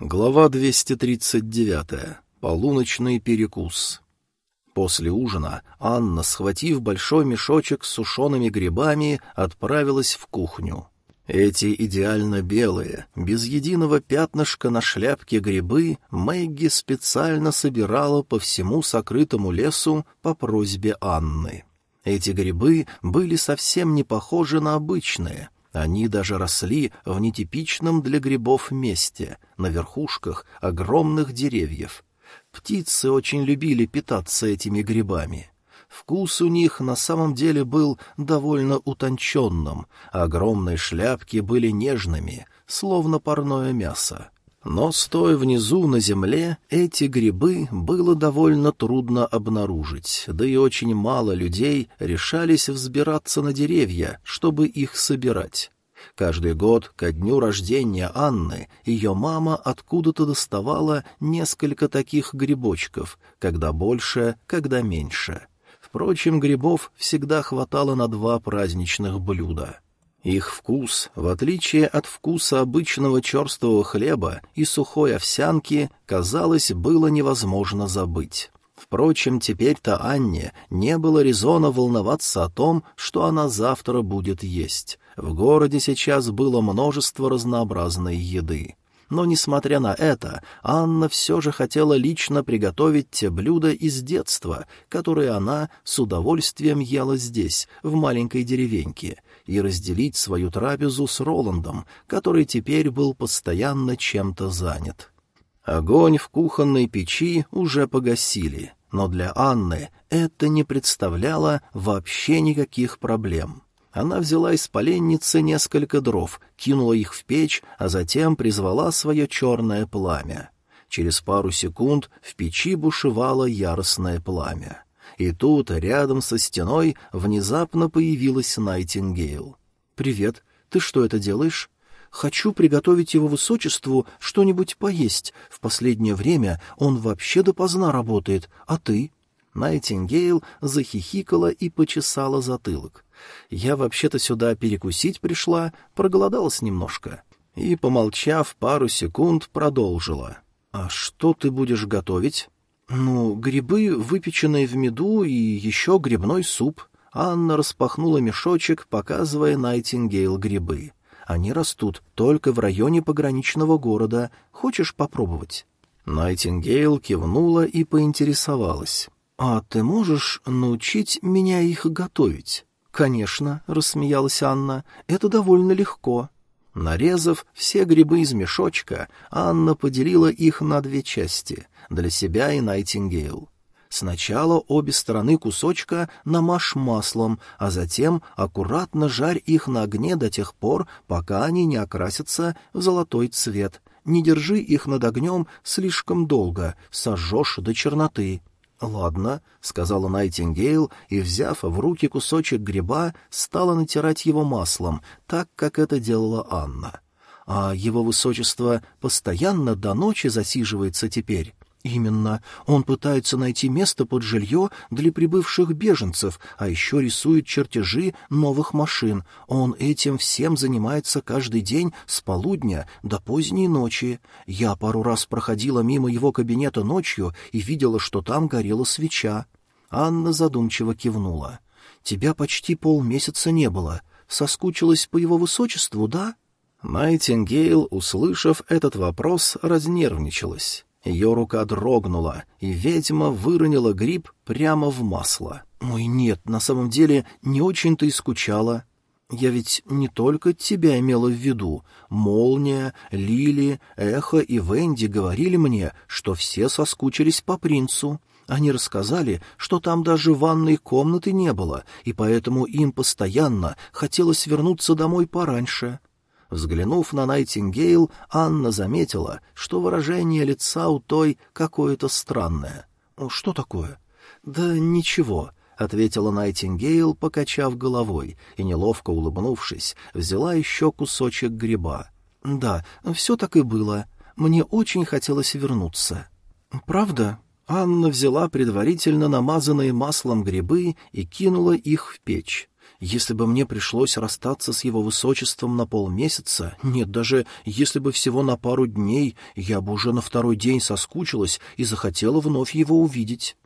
Глава 239. Полуночный перекус. После ужина Анна, схватив большой мешочек с сушеными грибами, отправилась в кухню. Эти идеально белые, без единого пятнышка на шляпке грибы Мэгги специально собирала по всему сокрытому лесу по просьбе Анны. Эти грибы были совсем не похожи на обычные — они даже росли в нетипичном для грибов месте, на верхушках огромных деревьев. Птицы очень любили питаться этими грибами. Вкус у них на самом деле был довольно утонченным, а огромные шляпки были нежными, словно парное мясо. Но, стоя внизу на земле, эти грибы было довольно трудно обнаружить, да и очень мало людей решались взбираться на деревья, чтобы их собирать. Каждый год ко дню рождения Анны ее мама откуда-то доставала несколько таких грибочков, когда больше, когда меньше. Впрочем, грибов всегда хватало на два праздничных блюда — их вкус, в отличие от вкуса обычного черствого хлеба и сухой овсянки, казалось, было невозможно забыть. Впрочем, теперь-то Анне не было резона волноваться о том, что она завтра будет есть. В городе сейчас было множество разнообразной еды. Но, несмотря на это, Анна все же хотела лично приготовить те блюда из детства, которые она с удовольствием ела здесь, в маленькой деревеньке, и разделить свою трапезу с Роландом, который теперь был постоянно чем-то занят. Огонь в кухонной печи уже погасили, но для Анны это не представляло вообще никаких проблем. Она взяла из поленницы несколько дров, кинула их в печь, а затем призвала свое черное пламя. Через пару секунд в печи бушевало яростное пламя. И тут, рядом со стеной, внезапно появилась Найтингейл. «Привет. Ты что это делаешь?» «Хочу приготовить его высочеству что-нибудь поесть. В последнее время он вообще допоздна работает. А ты?» Найтингейл захихикала и почесала затылок. «Я вообще-то сюда перекусить пришла, проголодалась немножко». И, помолчав пару секунд, продолжила. «А что ты будешь готовить?» «Ну, грибы, выпеченные в меду, и еще грибной суп». Анна распахнула мешочек, показывая Найтингейл грибы. «Они растут только в районе пограничного города. Хочешь попробовать?» Найтингейл кивнула и поинтересовалась. «А ты можешь научить меня их готовить?» «Конечно», — рассмеялась Анна, — «это довольно легко». Нарезав все грибы из мешочка, Анна поделила их на две части — для себя и Найтингейл. Сначала обе стороны кусочка намажь маслом, а затем аккуратно жарь их на огне до тех пор, пока они не окрасятся в золотой цвет. Не держи их над огнем слишком долго, сожжешь до черноты. «Ладно», — сказала Найтингейл, и, взяв в руки кусочек гриба, стала натирать его маслом, так, как это делала Анна. «А его высочество постоянно до ночи засиживается теперь?» «Именно. Он пытается найти место под жилье для прибывших беженцев, а еще рисует чертежи новых машин. Он этим всем занимается каждый день с полудня до поздней ночи. Я пару раз проходила мимо его кабинета ночью и видела, что там горела свеча». Анна задумчиво кивнула. «Тебя почти полмесяца не было. Соскучилась по его высочеству, да?» Найтингейл, услышав этот вопрос, разнервничалась. Ее рука дрогнула, и ведьма выронила гриб прямо в масло. «Ой, нет, на самом деле не очень-то и скучала. Я ведь не только тебя имела в виду. Молния, Лили, Эхо и Венди говорили мне, что все соскучились по принцу. Они рассказали, что там даже ванной комнаты не было, и поэтому им постоянно хотелось вернуться домой пораньше. Взглянув на Найтингейл, Анна заметила, что выражение лица у той какое-то странное. «Что такое?» «Да ничего», — ответила Найтингейл, покачав головой, и, неловко улыбнувшись, взяла еще кусочек гриба. «Да, все так и было. Мне очень хотелось вернуться». «Правда?» Анна взяла предварительно намазанные маслом грибы и кинула их в печь. Если бы мне пришлось расстаться с его высочеством на полмесяца, нет, даже если бы всего на пару дней, я бы уже на второй день соскучилась и захотела вновь его увидеть.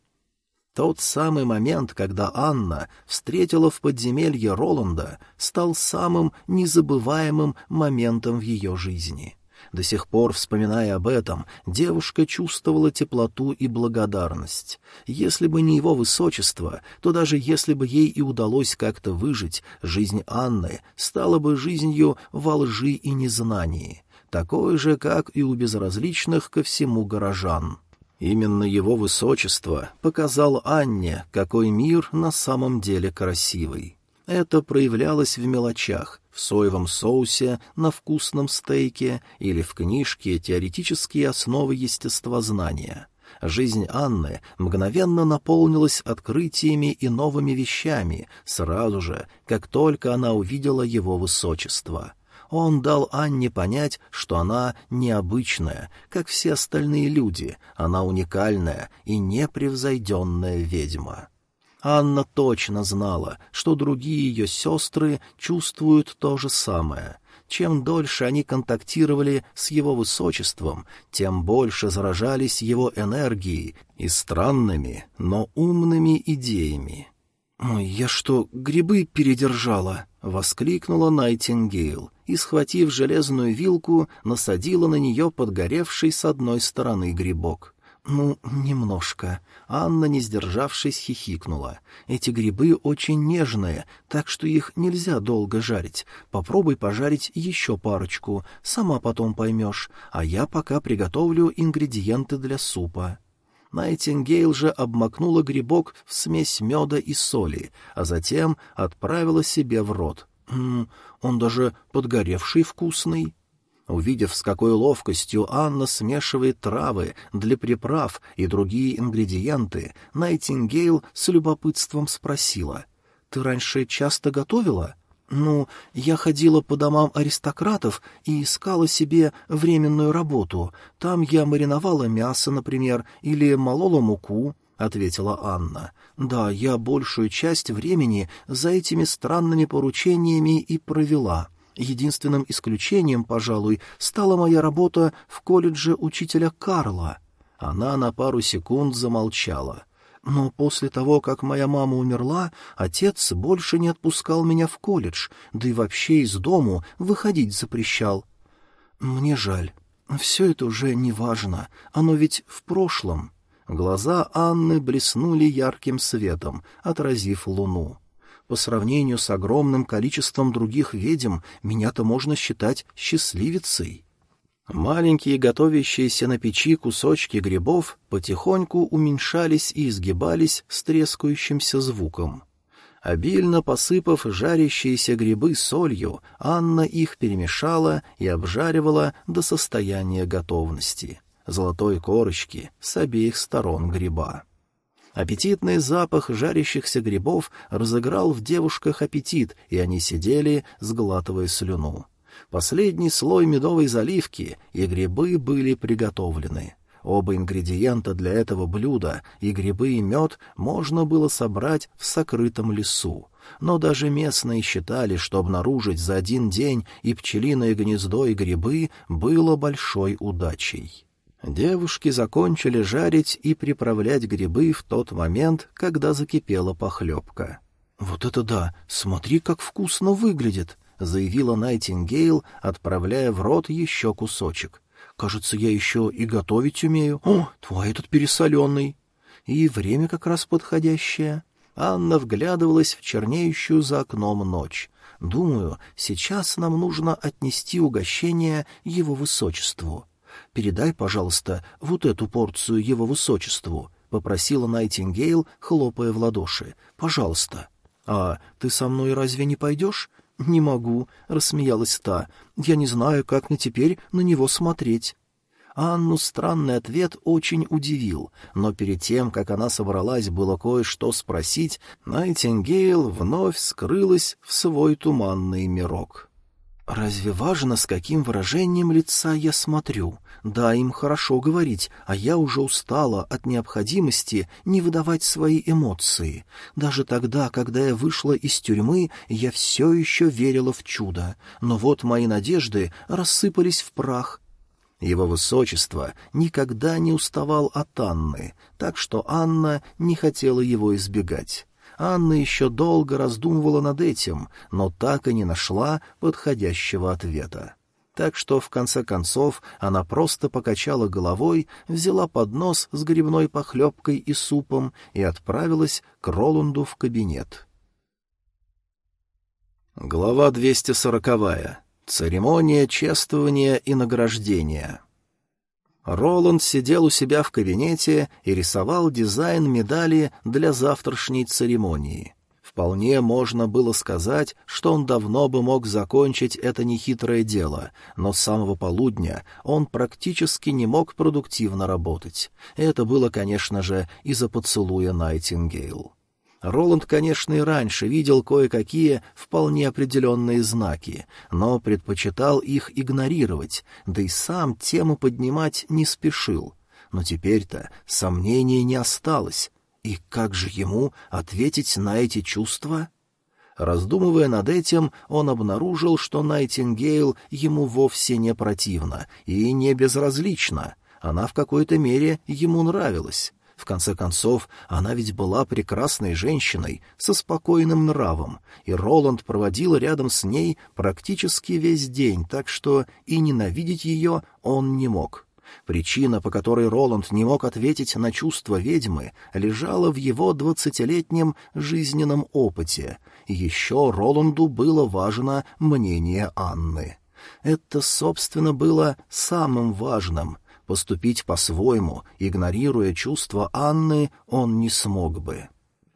Тот самый момент, когда Анна встретила в подземелье Роланда, стал самым незабываемым моментом в ее жизни. До сих пор, вспоминая об этом, девушка чувствовала теплоту и благодарность. Если бы не его высочество, то даже если бы ей и удалось как-то выжить, жизнь Анны стала бы жизнью во лжи и незнании, такой же, как и у безразличных ко всему горожан. Именно его высочество показал Анне, какой мир на самом деле красивый. Это проявлялось в мелочах, в соевом соусе, на вкусном стейке или в книжке «Теоретические основы естествознания». Жизнь Анны мгновенно наполнилась открытиями и новыми вещами сразу же, как только она увидела его высочество — он дал Анне понять, что она необычная, как все остальные люди, она уникальная и непревзойденная ведьма. Анна точно знала, что другие ее сестры чувствуют то же самое. Чем дольше они контактировали с его высочеством, тем больше заражались его энергией и странными, но умными идеями. «Ой, я что, грибы передержала?» — воскликнула Найтингейл и, схватив железную вилку, насадила на нее подгоревший с одной стороны грибок. «Ну, немножко». Анна, не сдержавшись, хихикнула. «Эти грибы очень нежные, так что их нельзя долго жарить. Попробуй пожарить еще парочку, сама потом поймешь, а я пока приготовлю ингредиенты для супа». Найтингейл же обмакнула грибок в смесь меда и соли, а затем отправила себе в рот. «М он даже подгоревший вкусный». Увидев, с какой ловкостью Анна смешивает травы для приправ и другие ингредиенты, Найтингейл с любопытством спросила. «Ты раньше часто готовила?» «Ну, я ходила по домам аристократов и искала себе временную работу. Там я мариновала мясо, например, или молола муку», — ответила Анна. «Да, я большую часть времени за этими странными поручениями и провела. Единственным исключением, пожалуй, стала моя работа в колледже учителя Карла». Она на пару секунд замолчала — но после того, как моя мама умерла, отец больше не отпускал меня в колледж, да и вообще из дому выходить запрещал. Мне жаль. Все это уже не важно, оно ведь в прошлом. Глаза Анны блеснули ярким светом, отразив луну. По сравнению с огромным количеством других ведьм, меня-то можно считать счастливицей. Маленькие готовящиеся на печи кусочки грибов потихоньку уменьшались и изгибались с трескающимся звуком. Обильно посыпав жарящиеся грибы солью, Анна их перемешала и обжаривала до состояния готовности. Золотой корочки с обеих сторон гриба. Аппетитный запах жарящихся грибов разыграл в девушках аппетит, и они сидели, сглатывая слюну. Последний слой медовой заливки и грибы были приготовлены. Оба ингредиента для этого блюда, и грибы, и мед, можно было собрать в сокрытом лесу. Но даже местные считали, что обнаружить за один день и пчелиное гнездо, и грибы было большой удачей. Девушки закончили жарить и приправлять грибы в тот момент, когда закипела похлебка. «Вот это да! Смотри, как вкусно выглядит!» заявила Найтингейл, отправляя в рот еще кусочек. «Кажется, я еще и готовить умею. О, твой этот пересоленный!» И время как раз подходящее. Анна вглядывалась в чернеющую за окном ночь. «Думаю, сейчас нам нужно отнести угощение его высочеству. Передай, пожалуйста, вот эту порцию его высочеству», — попросила Найтингейл, хлопая в ладоши. «Пожалуйста». «А ты со мной разве не пойдешь? «Не могу», — рассмеялась та. «Я не знаю, как мне теперь на него смотреть». Анну странный ответ очень удивил, но перед тем, как она собралась было кое-что спросить, Найтингейл вновь скрылась в свой туманный мирок. «Разве важно, с каким выражением лица я смотрю? Да, им хорошо говорить, а я уже устала от необходимости не выдавать свои эмоции. Даже тогда, когда я вышла из тюрьмы, я все еще верила в чудо. Но вот мои надежды рассыпались в прах, его высочество никогда не уставал от Анны, так что Анна не хотела его избегать. Анна еще долго раздумывала над этим, но так и не нашла подходящего ответа. Так что, в конце концов, она просто покачала головой, взяла поднос с грибной похлебкой и супом и отправилась к Роланду в кабинет. Глава 240. Церемония чествования и награждения. Роланд сидел у себя в кабинете и рисовал дизайн медали для завтрашней церемонии. Вполне можно было сказать, что он давно бы мог закончить это нехитрое дело, но с самого полудня он практически не мог продуктивно работать. Это было, конечно же, из-за поцелуя Найтингейл. Роланд, конечно, и раньше видел кое-какие вполне определенные знаки, но предпочитал их игнорировать, да и сам тему поднимать не спешил. Но теперь-то сомнения не осталось. И как же ему ответить на эти чувства? Раздумывая над этим, он обнаружил, что Найтингейл ему вовсе не противна и не безразлична. Она в какой-то мере ему нравилась. В конце концов, она ведь была прекрасной женщиной со спокойным нравом, и Роланд проводил рядом с ней практически весь день, так что и ненавидеть ее он не мог. Причина, по которой Роланд не мог ответить на чувства ведьмы, лежала в его двадцатилетнем жизненном опыте. Еще Роланду было важно мнение Анны. Это, собственно, было самым важным, Поступить по-своему, игнорируя чувства Анны, он не смог бы.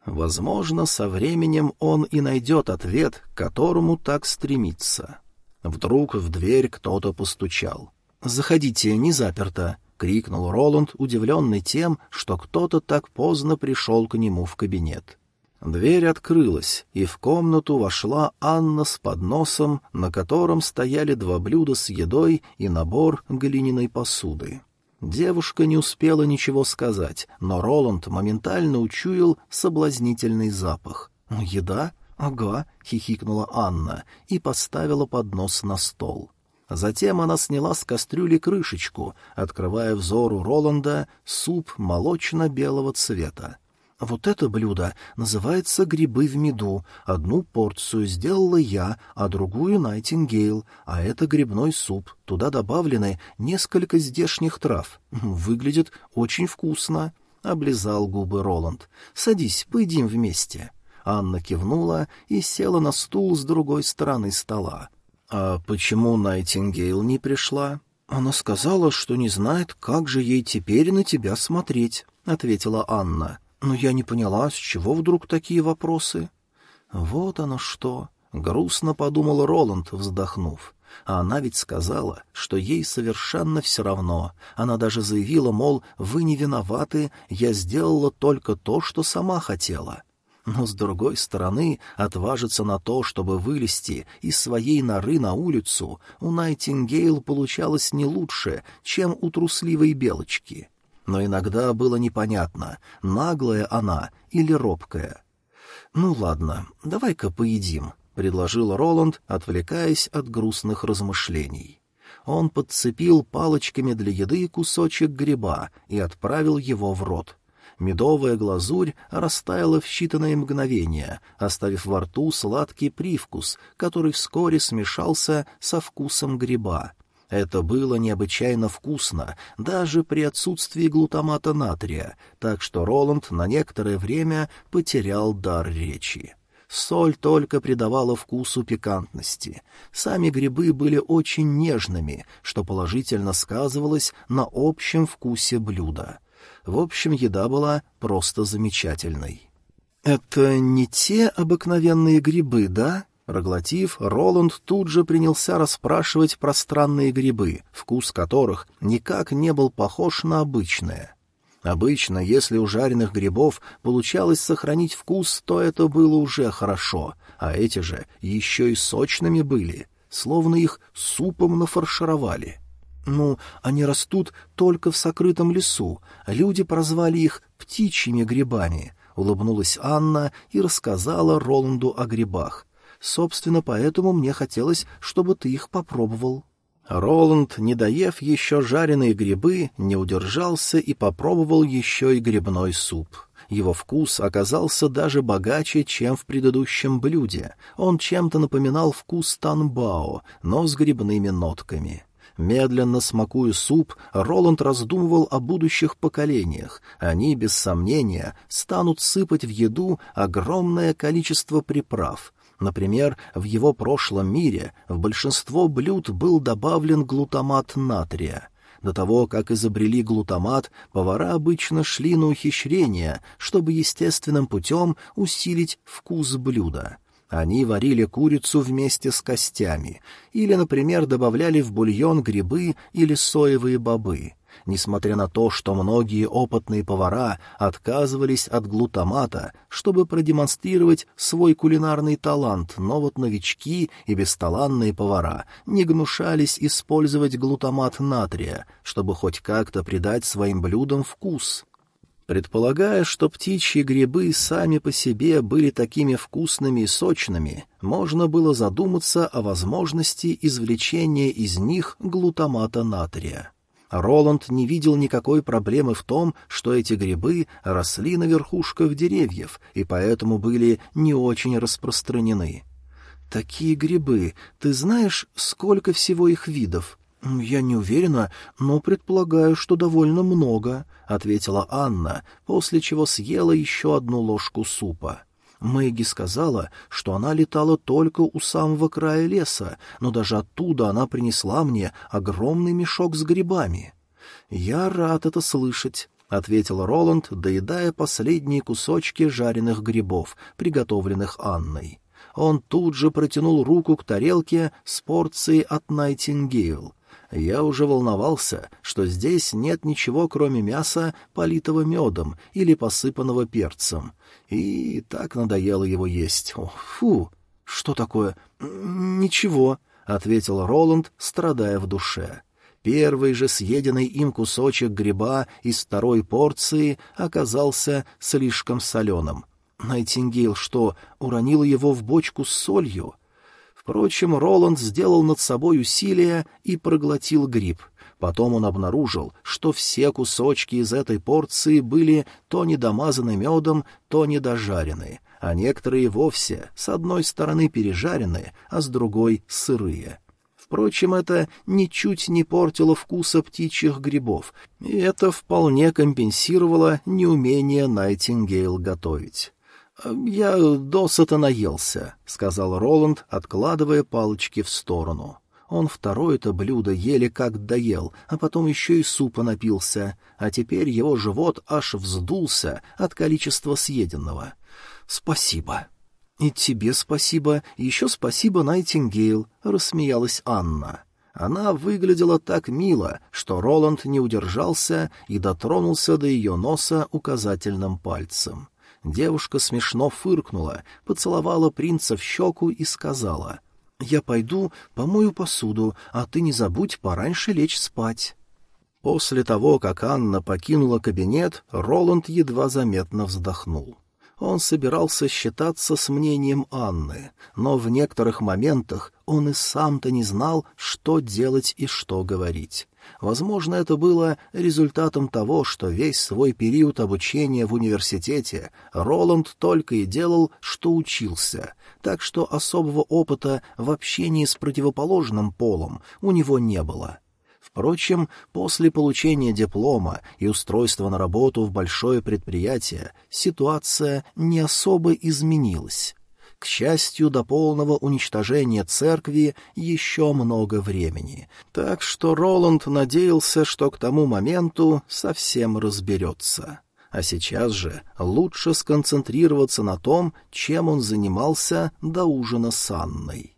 Возможно, со временем он и найдет ответ, к которому так стремится. Вдруг в дверь кто-то постучал. «Заходите, не заперто», — крикнул Роланд, удивленный тем, что кто-то так поздно пришел к нему в кабинет. Дверь открылась, и в комнату вошла Анна с подносом, на котором стояли два блюда с едой и набор глиняной посуды. Девушка не успела ничего сказать, но Роланд моментально учуял соблазнительный запах. «Еда? Ага», — хихикнула Анна и поставила поднос на стол. Затем она сняла с кастрюли крышечку, открывая взору Роланда суп молочно-белого цвета. Вот это блюдо называется грибы в меду. Одну порцию сделала я, а другую — Найтингейл. А это грибной суп. Туда добавлены несколько здешних трав. Выглядит очень вкусно. Облизал губы Роланд. «Садись, поедим вместе». Анна кивнула и села на стул с другой стороны стола. «А почему Найтингейл не пришла?» «Она сказала, что не знает, как же ей теперь на тебя смотреть», — ответила Анна. Но я не поняла, с чего вдруг такие вопросы? Вот оно что! Грустно подумал Роланд, вздохнув. А она ведь сказала, что ей совершенно все равно. Она даже заявила, мол, вы не виноваты, я сделала только то, что сама хотела. Но, с другой стороны, отважиться на то, чтобы вылезти из своей норы на улицу, у Найтингейл получалось не лучше, чем у трусливой белочки но иногда было непонятно, наглая она или робкая. «Ну ладно, давай-ка поедим», — предложил Роланд, отвлекаясь от грустных размышлений. Он подцепил палочками для еды кусочек гриба и отправил его в рот. Медовая глазурь растаяла в считанные мгновения, оставив во рту сладкий привкус, который вскоре смешался со вкусом гриба. Это было необычайно вкусно, даже при отсутствии глутамата натрия, так что Роланд на некоторое время потерял дар речи. Соль только придавала вкусу пикантности. Сами грибы были очень нежными, что положительно сказывалось на общем вкусе блюда. В общем, еда была просто замечательной. «Это не те обыкновенные грибы, да?» Проглотив, Роланд тут же принялся расспрашивать про странные грибы, вкус которых никак не был похож на обычные. Обычно, если у жареных грибов получалось сохранить вкус, то это было уже хорошо, а эти же еще и сочными были. словно их супом нафаршировали. Ну, они растут только в сокрытом лесу, люди прозвали их птичьими грибами, — улыбнулась Анна и рассказала Роланду о грибах. Собственно, поэтому мне хотелось, чтобы ты их попробовал. Роланд, не доев еще жареные грибы, не удержался и попробовал еще и грибной суп. Его вкус оказался даже богаче, чем в предыдущем блюде. Он чем-то напоминал вкус танбао, но с грибными нотками. Медленно смакуя суп, Роланд раздумывал о будущих поколениях. Они, без сомнения, станут сыпать в еду огромное количество приправ. Например, в его прошлом мире в большинство блюд был добавлен глутамат натрия. До того, как изобрели глутамат, повара обычно шли на ухищрения, чтобы естественным путем усилить вкус блюда. Они варили курицу вместе с костями или, например, добавляли в бульон грибы или соевые бобы. Несмотря на то, что многие опытные повара отказывались от глутамата, чтобы продемонстрировать свой кулинарный талант, но вот новички и бесталанные повара не гнушались использовать глутамат натрия, чтобы хоть как-то придать своим блюдам вкус. Предполагая, что птичьи грибы сами по себе были такими вкусными и сочными, можно было задуматься о возможности извлечения из них глутамата натрия. Роланд не видел никакой проблемы в том, что эти грибы росли на верхушках деревьев и поэтому были не очень распространены. «Такие грибы, ты знаешь, сколько всего их видов?» «Я не уверена, но предполагаю, что довольно много», — ответила Анна, после чего съела еще одну ложку супа. Мэгги сказала, что она летала только у самого края леса, но даже оттуда она принесла мне огромный мешок с грибами. «Я рад это слышать», — ответил Роланд, доедая последние кусочки жареных грибов, приготовленных Анной. Он тут же протянул руку к тарелке с порцией от Найтингейл, я уже волновался, что здесь нет ничего, кроме мяса, политого медом или посыпанного перцем. И так надоело его есть. О, фу! Что такое? Ничего, — ответил Роланд, страдая в душе. Первый же съеденный им кусочек гриба из второй порции оказался слишком соленым. Найтингейл что, уронила его в бочку с солью? — Впрочем, Роланд сделал над собой усилие и проглотил гриб. Потом он обнаружил, что все кусочки из этой порции были то недомазаны медом, то недожарены, а некоторые вовсе с одной стороны пережарены, а с другой — сырые. Впрочем, это ничуть не портило вкуса птичьих грибов, и это вполне компенсировало неумение Найтингейл готовить. «Я досыта наелся», — сказал Роланд, откладывая палочки в сторону. Он второе-то блюдо еле как доел, а потом еще и супа напился, а теперь его живот аж вздулся от количества съеденного. «Спасибо». «И тебе спасибо, еще спасибо, Найтингейл», — рассмеялась Анна. Она выглядела так мило, что Роланд не удержался и дотронулся до ее носа указательным пальцем. Девушка смешно фыркнула, поцеловала принца в щеку и сказала, «Я пойду помою посуду, а ты не забудь пораньше лечь спать». После того, как Анна покинула кабинет, Роланд едва заметно вздохнул. Он собирался считаться с мнением Анны, но в некоторых моментах он и сам-то не знал, что делать и что говорить. Возможно, это было результатом того, что весь свой период обучения в университете Роланд только и делал, что учился, так что особого опыта в общении с противоположным полом у него не было. Впрочем, после получения диплома и устройства на работу в большое предприятие ситуация не особо изменилась. К счастью, до полного уничтожения церкви еще много времени, так что Роланд надеялся, что к тому моменту совсем разберется. А сейчас же лучше сконцентрироваться на том, чем он занимался до ужина с Анной.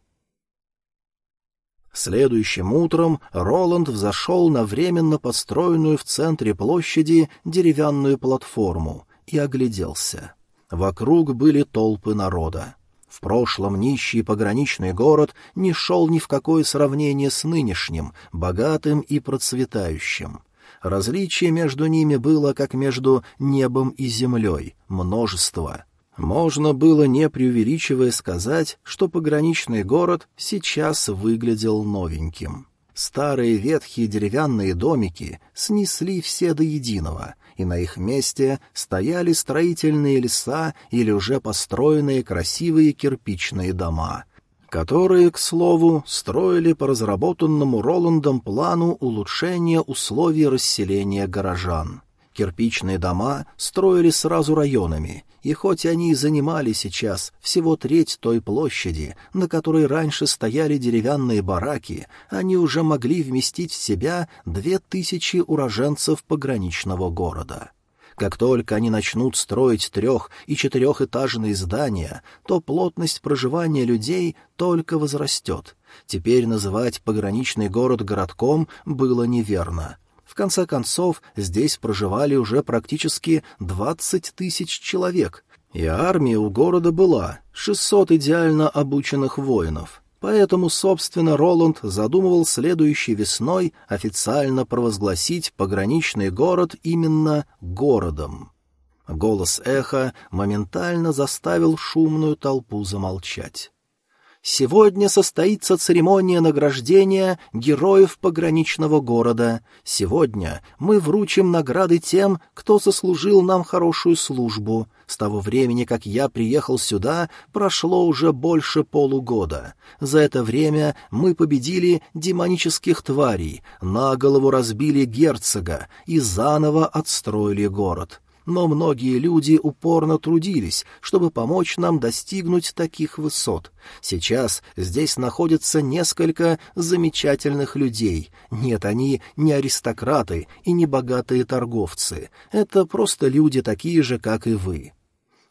Следующим утром Роланд взошел на временно построенную в центре площади деревянную платформу и огляделся. Вокруг были толпы народа. В прошлом нищий пограничный город не шел ни в какое сравнение с нынешним, богатым и процветающим. Различие между ними было как между небом и землей, множество. Можно было, не преувеличивая, сказать, что пограничный город сейчас выглядел новеньким. Старые ветхие деревянные домики снесли все до единого, и на их месте стояли строительные леса или уже построенные красивые кирпичные дома, которые, к слову, строили по разработанному Роландом плану улучшения условий расселения горожан. Кирпичные дома строили сразу районами, и хоть они и занимали сейчас всего треть той площади, на которой раньше стояли деревянные бараки, они уже могли вместить в себя две тысячи уроженцев пограничного города. Как только они начнут строить трех- и четырехэтажные здания, то плотность проживания людей только возрастет. Теперь называть пограничный город городком было неверно — в конце концов, здесь проживали уже практически двадцать тысяч человек, и армия у города была, шестьсот идеально обученных воинов. Поэтому, собственно, Роланд задумывал следующей весной официально провозгласить пограничный город именно городом. Голос эха моментально заставил шумную толпу замолчать. Сегодня состоится церемония награждения героев пограничного города. Сегодня мы вручим награды тем, кто сослужил нам хорошую службу. С того времени, как я приехал сюда, прошло уже больше полугода. За это время мы победили демонических тварей, на голову разбили герцога и заново отстроили город но многие люди упорно трудились, чтобы помочь нам достигнуть таких высот. Сейчас здесь находится несколько замечательных людей. Нет, они не аристократы и не богатые торговцы. Это просто люди такие же, как и вы.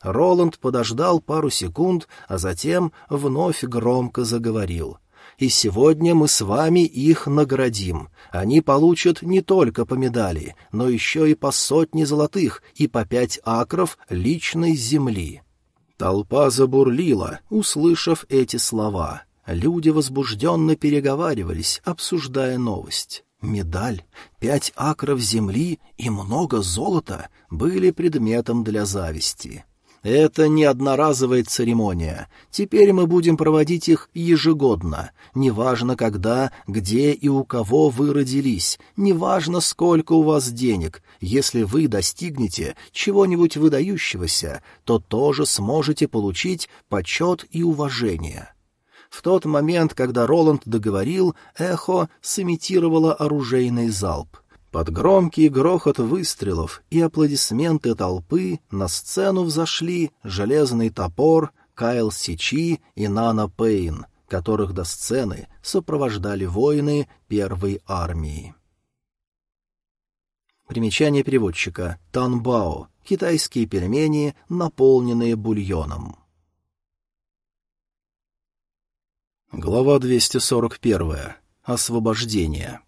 Роланд подождал пару секунд, а затем вновь громко заговорил — и сегодня мы с вами их наградим. Они получат не только по медали, но еще и по сотне золотых и по пять акров личной земли». Толпа забурлила, услышав эти слова. Люди возбужденно переговаривались, обсуждая новость. Медаль, пять акров земли и много золота были предметом для зависти. Это не одноразовая церемония. Теперь мы будем проводить их ежегодно. Неважно, когда, где и у кого вы родились, неважно, сколько у вас денег. Если вы достигнете чего-нибудь выдающегося, то тоже сможете получить почет и уважение. В тот момент, когда Роланд договорил, эхо сымитировало оружейный залп — под громкий грохот выстрелов и аплодисменты толпы на сцену взошли железный топор, Кайл Сичи и Нана Пейн, которых до сцены сопровождали воины первой армии. Примечание переводчика. Танбао. Китайские пельмени, наполненные бульоном. Глава 241. Освобождение.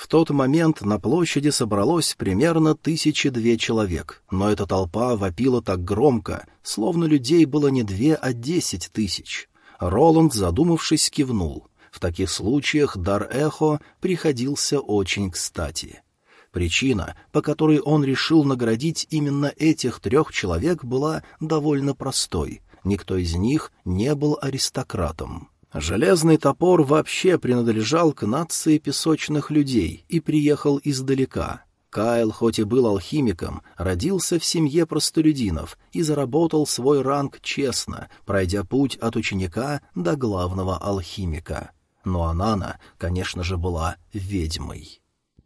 В тот момент на площади собралось примерно тысячи две человек, но эта толпа вопила так громко, словно людей было не две, а десять тысяч. Роланд, задумавшись, кивнул. В таких случаях дар эхо приходился очень кстати. Причина, по которой он решил наградить именно этих трех человек, была довольно простой. Никто из них не был аристократом. Железный топор вообще принадлежал к нации песочных людей и приехал издалека. Кайл, хоть и был алхимиком, родился в семье простолюдинов и заработал свой ранг честно, пройдя путь от ученика до главного алхимика. Но Анана, конечно же, была ведьмой.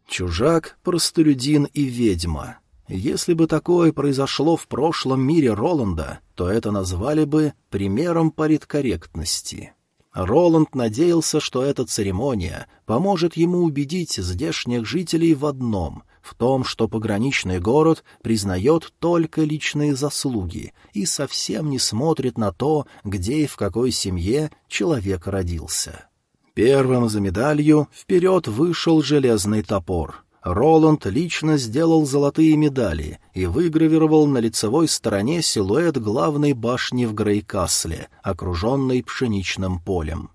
Чужак, простолюдин и ведьма. Если бы такое произошло в прошлом мире Роланда, то это назвали бы примером политкорректности. Роланд надеялся, что эта церемония поможет ему убедить здешних жителей в одном — в том, что пограничный город признает только личные заслуги и совсем не смотрит на то, где и в какой семье человек родился. Первым за медалью вперед вышел железный топор. Роланд лично сделал золотые медали и выгравировал на лицевой стороне силуэт главной башни в Грейкасле, окруженной пшеничным полем.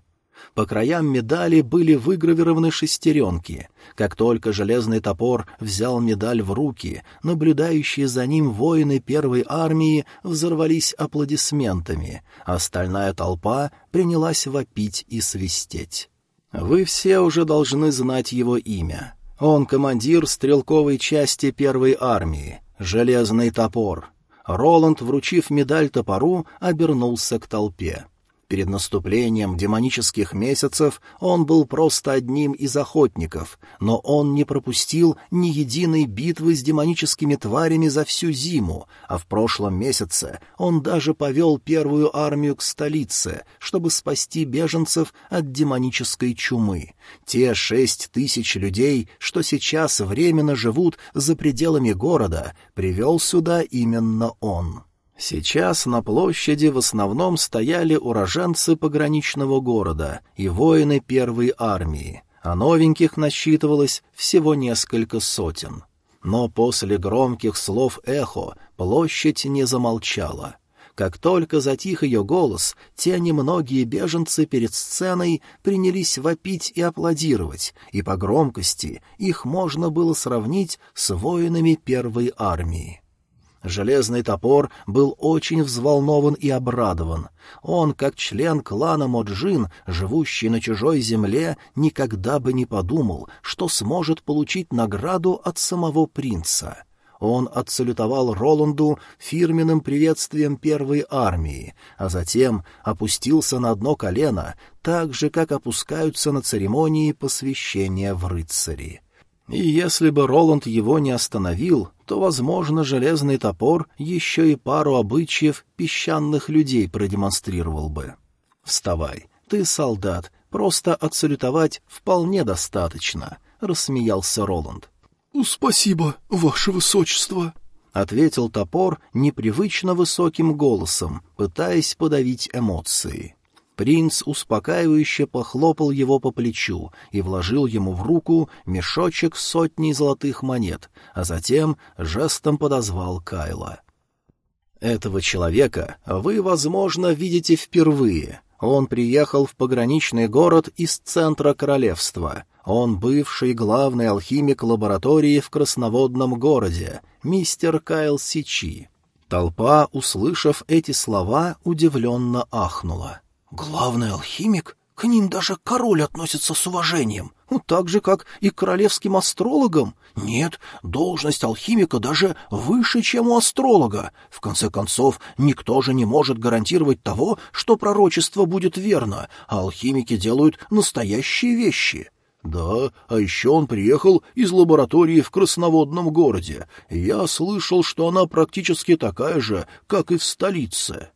По краям медали были выгравированы шестеренки. Как только железный топор взял медаль в руки, наблюдающие за ним воины первой армии взорвались аплодисментами, а остальная толпа принялась вопить и свистеть. Вы все уже должны знать его имя. Он командир стрелковой части первой армии, железный топор. Роланд, вручив медаль топору, обернулся к толпе. Перед наступлением демонических месяцев он был просто одним из охотников, но он не пропустил ни единой битвы с демоническими тварями за всю зиму, а в прошлом месяце он даже повел первую армию к столице, чтобы спасти беженцев от демонической чумы. Те шесть тысяч людей, что сейчас временно живут за пределами города, привел сюда именно он. Сейчас на площади в основном стояли уроженцы пограничного города и воины первой армии, а новеньких насчитывалось всего несколько сотен. Но после громких слов эхо площадь не замолчала. Как только затих ее голос, те немногие беженцы перед сценой принялись вопить и аплодировать, и по громкости их можно было сравнить с воинами первой армии. Железный топор был очень взволнован и обрадован. Он, как член клана Моджин, живущий на чужой земле, никогда бы не подумал, что сможет получить награду от самого принца. Он отсалютовал Роланду фирменным приветствием первой армии, а затем опустился на одно колено, так же, как опускаются на церемонии посвящения в рыцари. И если бы Роланд его не остановил, то, возможно, железный топор еще и пару обычаев песчаных людей продемонстрировал бы. «Вставай, ты солдат, просто отсалютовать вполне достаточно», — рассмеялся Роланд. «Спасибо, ваше высочество», — ответил топор непривычно высоким голосом, пытаясь подавить эмоции. Принц успокаивающе похлопал его по плечу и вложил ему в руку мешочек с сотней золотых монет, а затем жестом подозвал Кайла. «Этого человека вы, возможно, видите впервые. Он приехал в пограничный город из центра королевства. Он бывший главный алхимик лаборатории в красноводном городе, мистер Кайл Сичи». Толпа, услышав эти слова, удивленно ахнула. Главный алхимик? К ним даже король относится с уважением. Ну, так же, как и к королевским астрологам. Нет, должность алхимика даже выше, чем у астролога. В конце концов, никто же не может гарантировать того, что пророчество будет верно, а алхимики делают настоящие вещи. Да, а еще он приехал из лаборатории в красноводном городе. Я слышал, что она практически такая же, как и в столице.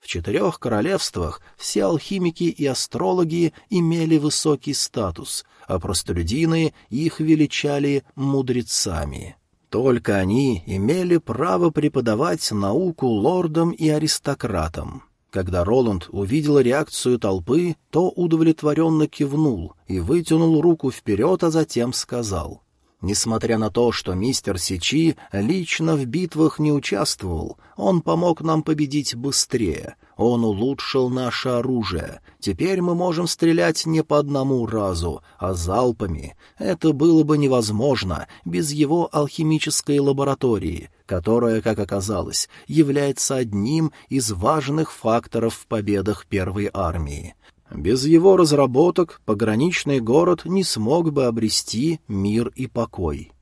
В четырех королевствах все алхимики и астрологи имели высокий статус, а простолюдины их величали мудрецами. Только они имели право преподавать науку лордам и аристократам. Когда Роланд увидел реакцию толпы, то удовлетворенно кивнул и вытянул руку вперед, а затем сказал — Несмотря на то, что мистер Сичи лично в битвах не участвовал, он помог нам победить быстрее. Он улучшил наше оружие. Теперь мы можем стрелять не по одному разу, а залпами. Это было бы невозможно без его алхимической лаборатории, которая, как оказалось, является одним из важных факторов в победах Первой армии. Без его разработок пограничный город не смог бы обрести мир и покой.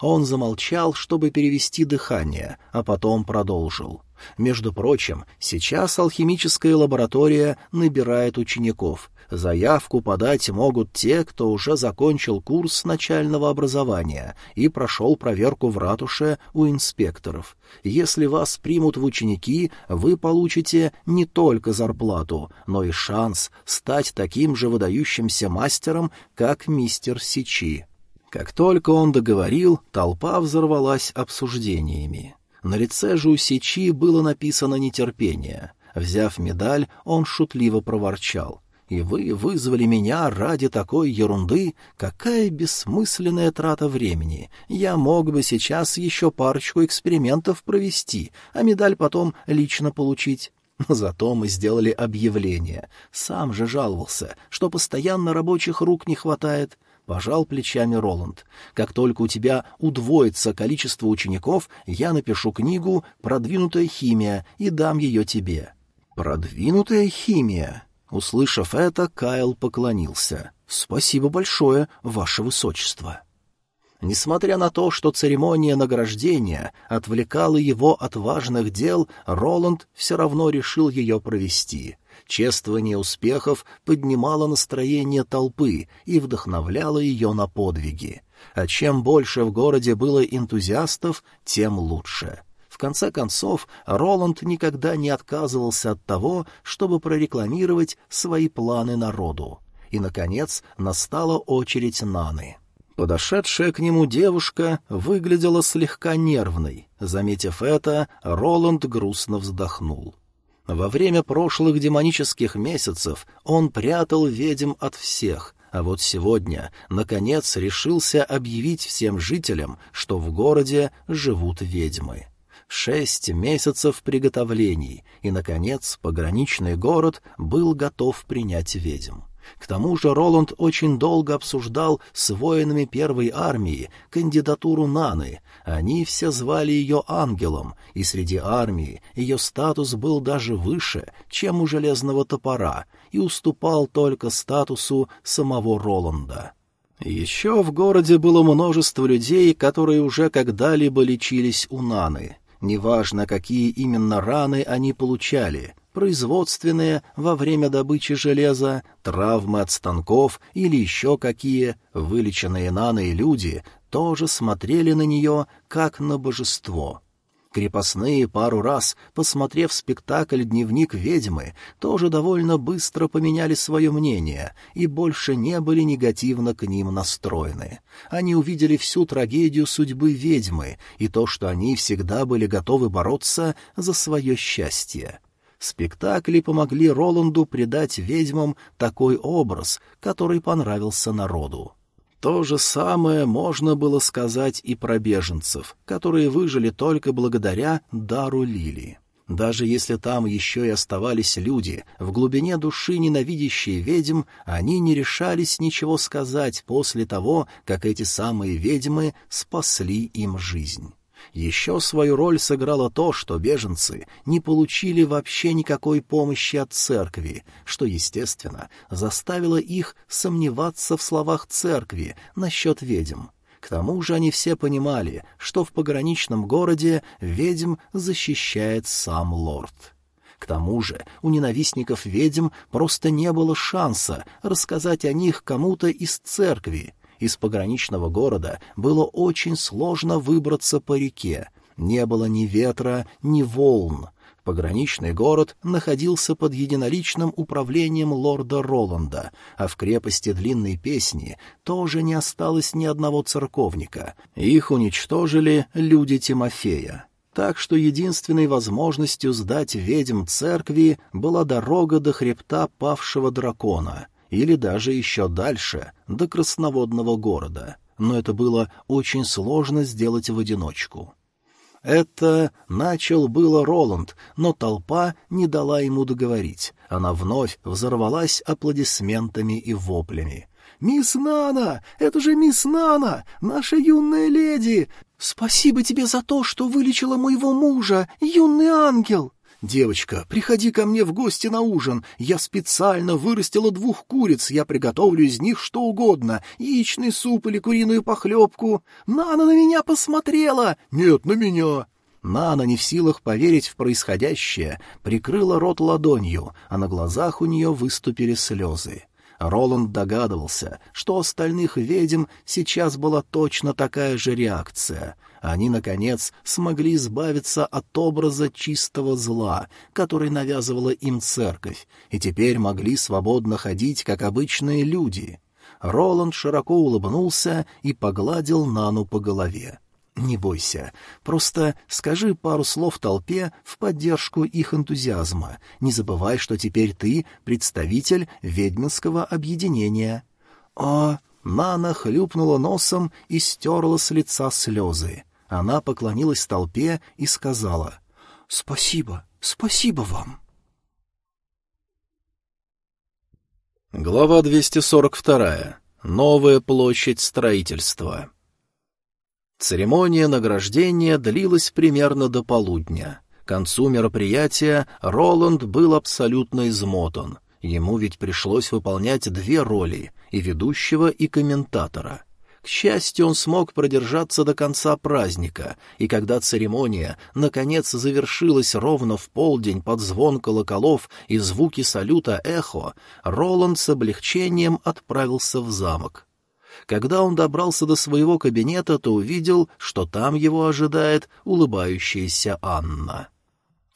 Он замолчал, чтобы перевести дыхание, а потом продолжил. Между прочим, сейчас алхимическая лаборатория набирает учеников. Заявку подать могут те, кто уже закончил курс начального образования и прошел проверку в ратуше у инспекторов. Если вас примут в ученики, вы получите не только зарплату, но и шанс стать таким же выдающимся мастером, как мистер Сичи. Как только он договорил, толпа взорвалась обсуждениями. На лице же у Сичи было написано нетерпение. Взяв медаль, он шутливо проворчал. И вы вызвали меня ради такой ерунды? Какая бессмысленная трата времени. Я мог бы сейчас еще парочку экспериментов провести, а медаль потом лично получить. Зато мы сделали объявление. Сам же жаловался, что постоянно рабочих рук не хватает. Пожал плечами Роланд. Как только у тебя удвоится количество учеников, я напишу книгу «Продвинутая химия» и дам ее тебе. «Продвинутая химия». Услышав это, Кайл поклонился. «Спасибо большое, ваше высочество». Несмотря на то, что церемония награждения отвлекала его от важных дел, Роланд все равно решил ее провести. Чествование успехов поднимало настроение толпы и вдохновляло ее на подвиги. А чем больше в городе было энтузиастов, тем лучше. Конце концов, Роланд никогда не отказывался от того, чтобы прорекламировать свои планы народу. И, наконец, настала очередь Наны. Подошедшая к нему девушка выглядела слегка нервной. Заметив это, Роланд грустно вздохнул. Во время прошлых демонических месяцев он прятал ведьм от всех, а вот сегодня, наконец, решился объявить всем жителям, что в городе живут ведьмы. Шесть месяцев приготовлений, и, наконец, пограничный город был готов принять ведьм. К тому же Роланд очень долго обсуждал с воинами первой армии кандидатуру Наны. Они все звали ее ангелом, и среди армии ее статус был даже выше, чем у железного топора, и уступал только статусу самого Роланда. Еще в городе было множество людей, которые уже когда-либо лечились у Наны. Неважно, какие именно раны они получали — производственные во время добычи железа, травмы от станков или еще какие, вылеченные наной люди тоже смотрели на нее как на божество. Крепостные пару раз, посмотрев спектакль «Дневник ведьмы», тоже довольно быстро поменяли свое мнение и больше не были негативно к ним настроены. Они увидели всю трагедию судьбы ведьмы и то, что они всегда были готовы бороться за свое счастье. Спектакли помогли Роланду придать ведьмам такой образ, который понравился народу. То же самое можно было сказать и про беженцев, которые выжили только благодаря дару Лили. Даже если там еще и оставались люди, в глубине души ненавидящие ведьм, они не решались ничего сказать после того, как эти самые ведьмы спасли им жизнь. Еще свою роль сыграло то, что беженцы не получили вообще никакой помощи от церкви, что, естественно, заставило их сомневаться в словах церкви насчет ведьм. К тому же они все понимали, что в пограничном городе ведьм защищает сам лорд. К тому же у ненавистников ведьм просто не было шанса рассказать о них кому-то из церкви, из пограничного города было очень сложно выбраться по реке. Не было ни ветра, ни волн. Пограничный город находился под единоличным управлением лорда Роланда, а в крепости Длинной Песни тоже не осталось ни одного церковника. Их уничтожили люди Тимофея. Так что единственной возможностью сдать ведьм церкви была дорога до хребта павшего дракона — или даже еще дальше, до красноводного города, но это было очень сложно сделать в одиночку. Это начал было Роланд, но толпа не дала ему договорить. Она вновь взорвалась аплодисментами и воплями. «Мисс Нана! Это же мисс Нана! Наша юная леди! Спасибо тебе за то, что вылечила моего мужа, юный ангел!» «Девочка, приходи ко мне в гости на ужин. Я специально вырастила двух куриц. Я приготовлю из них что угодно. Яичный суп или куриную похлебку. Нана на меня посмотрела!» «Нет, на меня!» Нана, не в силах поверить в происходящее, прикрыла рот ладонью, а на глазах у нее выступили слезы. Роланд догадывался, что у остальных ведьм сейчас была точно такая же реакция — они, наконец, смогли избавиться от образа чистого зла, который навязывала им церковь, и теперь могли свободно ходить, как обычные люди. Роланд широко улыбнулся и погладил Нану по голове. Не бойся, просто скажи пару слов толпе в поддержку их энтузиазма. Не забывай, что теперь ты представитель ведьминского объединения. А Нана хлюпнула носом и стерла с лица слезы. Она поклонилась толпе и сказала «Спасибо, спасибо вам». Глава 242. Новая площадь строительства. Церемония награждения длилась примерно до полудня. К концу мероприятия Роланд был абсолютно измотан. Ему ведь пришлось выполнять две роли — и ведущего, и комментатора. К счастью, он смог продержаться до конца праздника, и когда церемония, наконец, завершилась ровно в полдень под звон колоколов и звуки салюта эхо, Роланд с облегчением отправился в замок. Когда он добрался до своего кабинета, то увидел, что там его ожидает улыбающаяся Анна.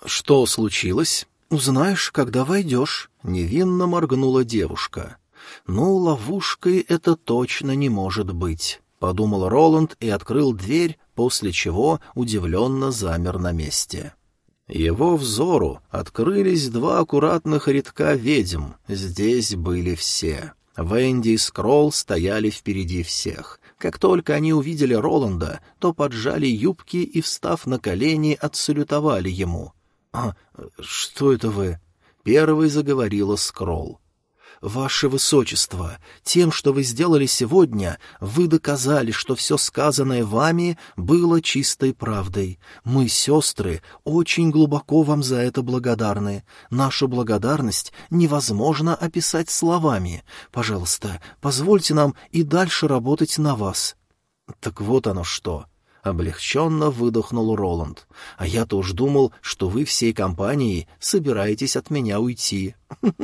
«Что случилось?» «Узнаешь, когда войдешь», — невинно моргнула девушка. «Ну, ловушкой это точно не может быть», — подумал Роланд и открыл дверь, после чего удивленно замер на месте. Его взору открылись два аккуратных рядка ведьм, здесь были все. Венди и Скролл стояли впереди всех. Как только они увидели Роланда, то поджали юбки и, встав на колени, отсалютовали ему. «А, что это вы?» — первой заговорила Скролл. «Ваше Высочество, тем, что вы сделали сегодня, вы доказали, что все сказанное вами было чистой правдой. Мы, сестры, очень глубоко вам за это благодарны. Нашу благодарность невозможно описать словами. Пожалуйста, позвольте нам и дальше работать на вас». «Так вот оно что!» Облегченно выдохнул Роланд. «А я-то уж думал, что вы всей компанией собираетесь от меня уйти».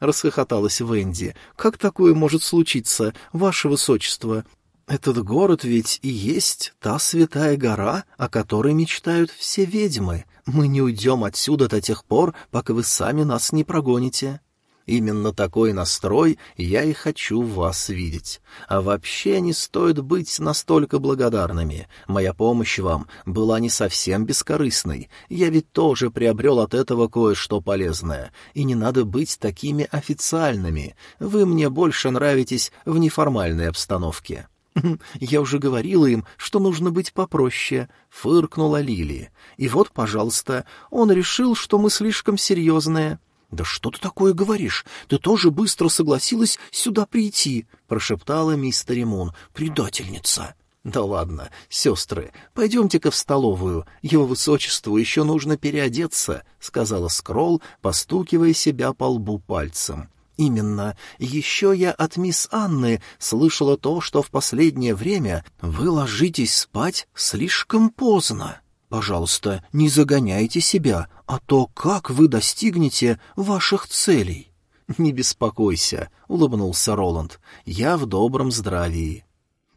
расхохоталась Венди. «Как такое может случиться, ваше высочество? Этот город ведь и есть та святая гора, о которой мечтают все ведьмы. Мы не уйдем отсюда до тех пор, пока вы сами нас не прогоните». Именно такой настрой я и хочу вас видеть. А вообще не стоит быть настолько благодарными. Моя помощь вам была не совсем бескорыстной. Я ведь тоже приобрел от этого кое-что полезное. И не надо быть такими официальными. Вы мне больше нравитесь в неформальной обстановке. «Я уже говорила им, что нужно быть попроще», — фыркнула Лили. «И вот, пожалуйста, он решил, что мы слишком серьезные». «Да что ты такое говоришь? Ты тоже быстро согласилась сюда прийти», — прошептала мистер Мун. «Предательница». «Да ладно, сестры, пойдемте-ка в столовую. Его высочеству еще нужно переодеться», — сказала Скролл, постукивая себя по лбу пальцем. «Именно. Еще я от мисс Анны слышала то, что в последнее время вы ложитесь спать слишком поздно». Пожалуйста, не загоняйте себя, а то как вы достигнете ваших целей? Не беспокойся, улыбнулся Роланд. Я в добром здравии.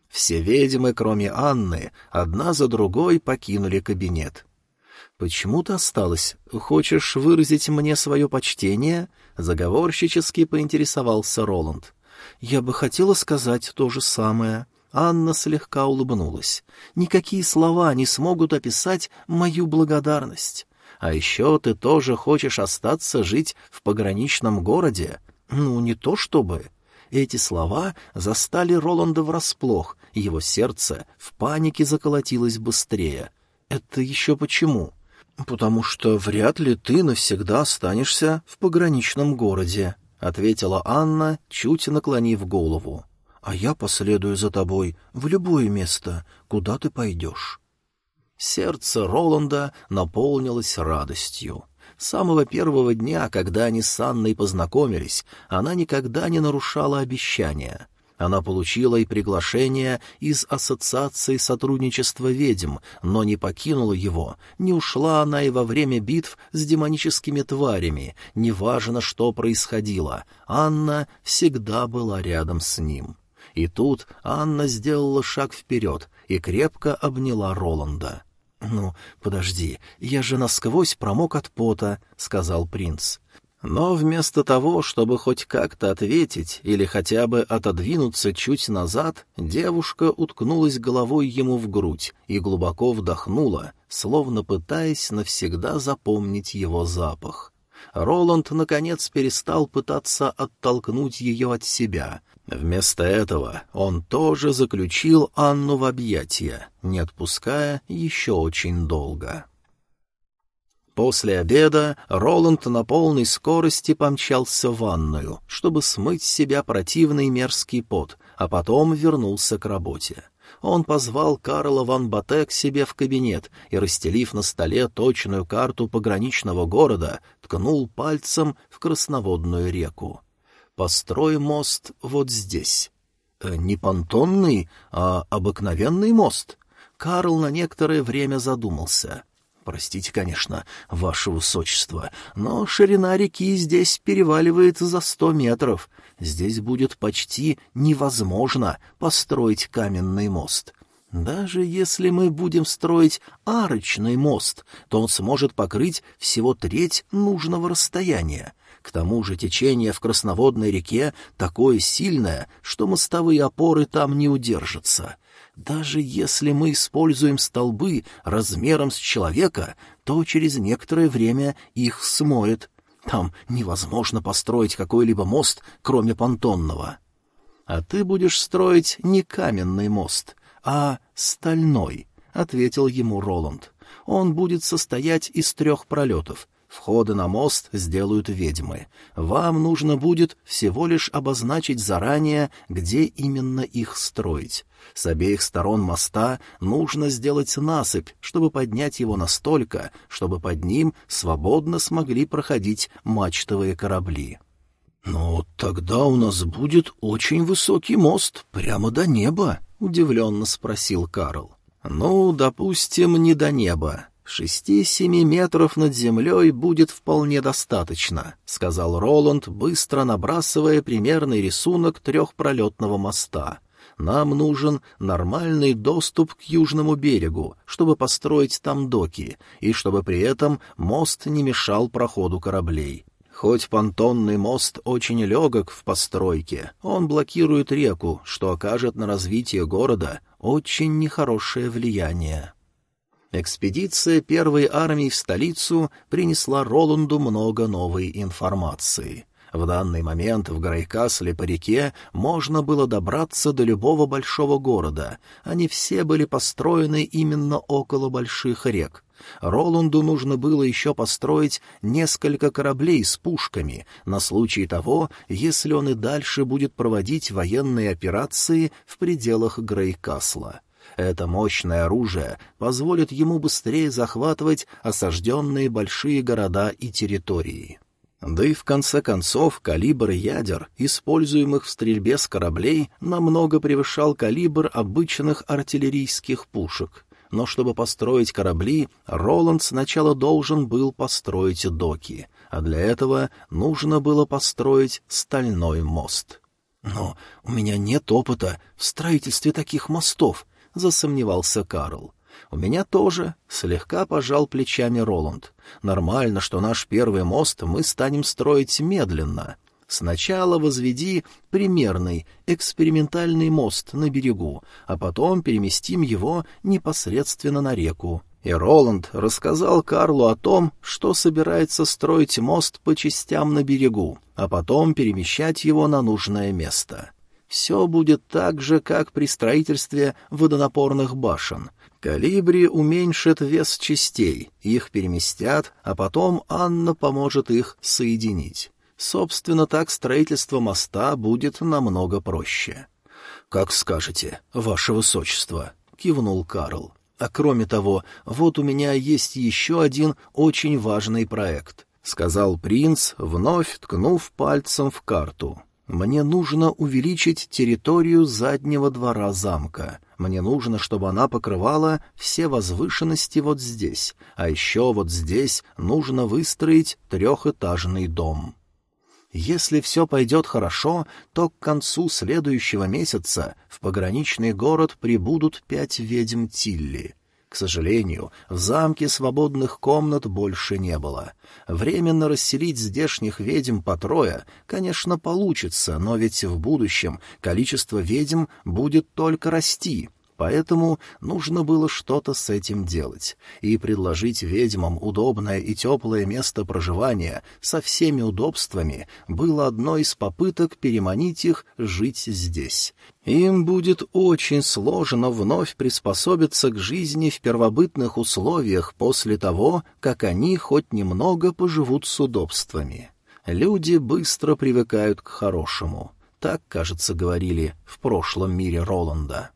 Все ведьмы, кроме Анны, одна за другой покинули кабинет. «Почему ты осталась? Хочешь выразить мне свое почтение?» — заговорщически поинтересовался Роланд. «Я бы хотела сказать то же самое», Анна слегка улыбнулась. «Никакие слова не смогут описать мою благодарность. А еще ты тоже хочешь остаться жить в пограничном городе? Ну, не то чтобы...» Эти слова застали Роланда врасплох, его сердце в панике заколотилось быстрее. «Это еще почему?» «Потому что вряд ли ты навсегда останешься в пограничном городе», — ответила Анна, чуть наклонив голову а я последую за тобой в любое место, куда ты пойдешь». Сердце Роланда наполнилось радостью. С самого первого дня, когда они с Анной познакомились, она никогда не нарушала обещания. Она получила и приглашение из Ассоциации сотрудничества ведьм, но не покинула его, не ушла она и во время битв с демоническими тварями, неважно, что происходило, Анна всегда была рядом с ним. И тут Анна сделала шаг вперед и крепко обняла Роланда. «Ну, подожди, я же насквозь промок от пота», — сказал принц. Но вместо того, чтобы хоть как-то ответить или хотя бы отодвинуться чуть назад, девушка уткнулась головой ему в грудь и глубоко вдохнула, словно пытаясь навсегда запомнить его запах. Роланд, наконец, перестал пытаться оттолкнуть ее от себя. Вместо этого он тоже заключил Анну в объятия, не отпуская еще очень долго. После обеда Роланд на полной скорости помчался в ванную, чтобы смыть с себя противный мерзкий пот, а потом вернулся к работе. Он позвал Карла ван Бате к себе в кабинет и, расстелив на столе точную карту пограничного города, ткнул пальцем в красноводную реку. «Построй мост вот здесь». «Э, «Не понтонный, а обыкновенный мост». Карл на некоторое время задумался — Простите, конечно, ваше высочество, но ширина реки здесь переваливает за сто метров. Здесь будет почти невозможно построить каменный мост. Даже если мы будем строить арочный мост, то он сможет покрыть всего треть нужного расстояния. К тому же течение в Красноводной реке такое сильное, что мостовые опоры там не удержатся. Даже если мы используем столбы размером с человека, то через некоторое время их смоет. Там невозможно построить какой-либо мост, кроме понтонного. А ты будешь строить не каменный мост, а стальной, — ответил ему Роланд. Он будет состоять из трех пролетов, Входы на мост сделают ведьмы. Вам нужно будет всего лишь обозначить заранее, где именно их строить. С обеих сторон моста нужно сделать насыпь, чтобы поднять его настолько, чтобы под ним свободно смогли проходить мачтовые корабли. «Ну, тогда у нас будет очень высокий мост, прямо до неба», — удивленно спросил Карл. «Ну, допустим, не до неба. «Шести-семи метров над землей будет вполне достаточно», — сказал Роланд, быстро набрасывая примерный рисунок трехпролетного моста. «Нам нужен нормальный доступ к южному берегу, чтобы построить там доки, и чтобы при этом мост не мешал проходу кораблей». Хоть понтонный мост очень легок в постройке, он блокирует реку, что окажет на развитие города очень нехорошее влияние. Экспедиция первой армии в столицу принесла Роланду много новой информации. В данный момент в Грайкасле по реке можно было добраться до любого большого города. Они все были построены именно около больших рек. Роланду нужно было еще построить несколько кораблей с пушками на случай того, если он и дальше будет проводить военные операции в пределах Грейкасла. Это мощное оружие позволит ему быстрее захватывать осажденные большие города и территории. Да и в конце концов калибр ядер, используемых в стрельбе с кораблей, намного превышал калибр обычных артиллерийских пушек. Но чтобы построить корабли, Роланд сначала должен был построить доки, а для этого нужно было построить стальной мост. «Но у меня нет опыта в строительстве таких мостов», — засомневался Карл. «У меня тоже», — слегка пожал плечами Роланд. «Нормально, что наш первый мост мы станем строить медленно. Сначала возведи примерный, экспериментальный мост на берегу, а потом переместим его непосредственно на реку». И Роланд рассказал Карлу о том, что собирается строить мост по частям на берегу, а потом перемещать его на нужное место. Все будет так же, как при строительстве водонапорных башен. Калибри уменьшит вес частей, их переместят, а потом Анна поможет их соединить. Собственно, так строительство моста будет намного проще. — Как скажете, ваше высочество, — кивнул Карл. — А кроме того, вот у меня есть еще один очень важный проект, — сказал принц, вновь ткнув пальцем в карту. Мне нужно увеличить территорию заднего двора замка. Мне нужно, чтобы она покрывала все возвышенности вот здесь, а еще вот здесь нужно выстроить трехэтажный дом. Если все пойдет хорошо, то к концу следующего месяца в пограничный город прибудут пять ведьм Тилли. К сожалению, в замке свободных комнат больше не было. Временно расселить здешних ведьм по трое, конечно, получится, но ведь в будущем количество ведьм будет только расти — Поэтому нужно было что-то с этим делать и предложить ведьмам удобное и теплое место проживания со всеми удобствами было одной из попыток переманить их жить здесь. Им будет очень сложно вновь приспособиться к жизни в первобытных условиях после того, как они хоть немного поживут с удобствами. Люди быстро привыкают к хорошему. Так, кажется, говорили в прошлом мире Роланда.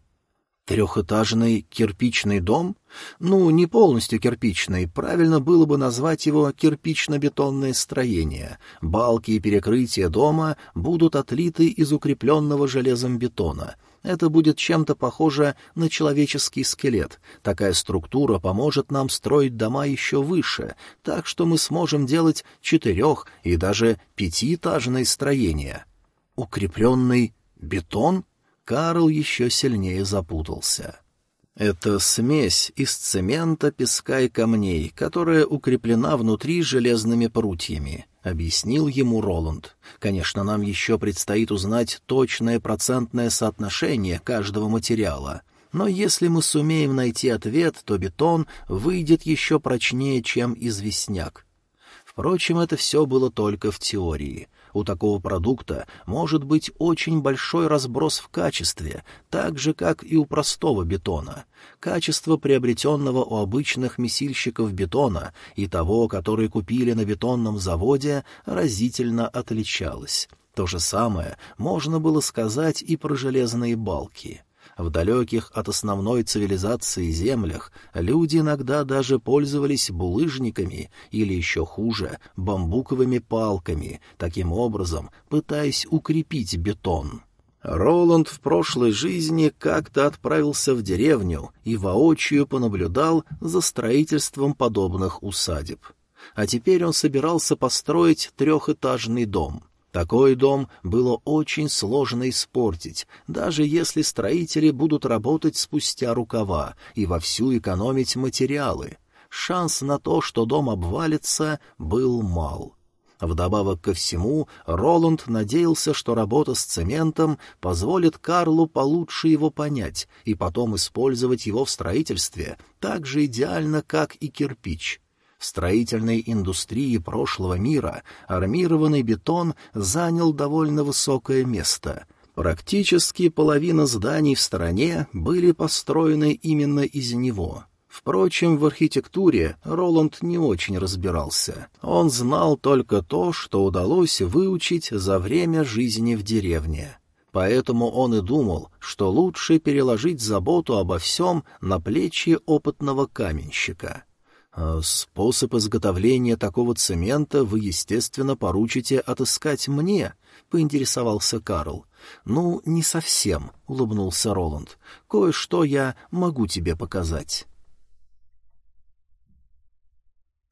Трехэтажный кирпичный дом? Ну, не полностью кирпичный, правильно было бы назвать его кирпично-бетонное строение. Балки и перекрытия дома будут отлиты из укрепленного железом бетона. Это будет чем-то похоже на человеческий скелет. Такая структура поможет нам строить дома еще выше, так что мы сможем делать четырех- и даже пятиэтажные строения. Укрепленный бетон? Карл еще сильнее запутался. Это смесь из цемента, песка и камней, которая укреплена внутри железными прутьями, — объяснил ему Роланд. Конечно, нам еще предстоит узнать точное процентное соотношение каждого материала, но если мы сумеем найти ответ, то бетон выйдет еще прочнее, чем известняк. Впрочем, это все было только в теории. У такого продукта может быть очень большой разброс в качестве, так же, как и у простого бетона. Качество приобретенного у обычных месильщиков бетона и того, который купили на бетонном заводе, разительно отличалось. То же самое можно было сказать и про железные балки. В далеких от основной цивилизации землях люди иногда даже пользовались булыжниками или, еще хуже, бамбуковыми палками, таким образом пытаясь укрепить бетон. Роланд в прошлой жизни как-то отправился в деревню и воочию понаблюдал за строительством подобных усадеб. А теперь он собирался построить трехэтажный дом — такой дом было очень сложно испортить, даже если строители будут работать спустя рукава и вовсю экономить материалы. Шанс на то, что дом обвалится, был мал. Вдобавок ко всему, Роланд надеялся, что работа с цементом позволит Карлу получше его понять и потом использовать его в строительстве так же идеально, как и кирпич — строительной индустрии прошлого мира армированный бетон занял довольно высокое место. Практически половина зданий в стране были построены именно из него. Впрочем, в архитектуре Роланд не очень разбирался. Он знал только то, что удалось выучить за время жизни в деревне. Поэтому он и думал, что лучше переложить заботу обо всем на плечи опытного каменщика. А «Способ изготовления такого цемента вы, естественно, поручите отыскать мне», — поинтересовался Карл. «Ну, не совсем», — улыбнулся Роланд. «Кое-что я могу тебе показать».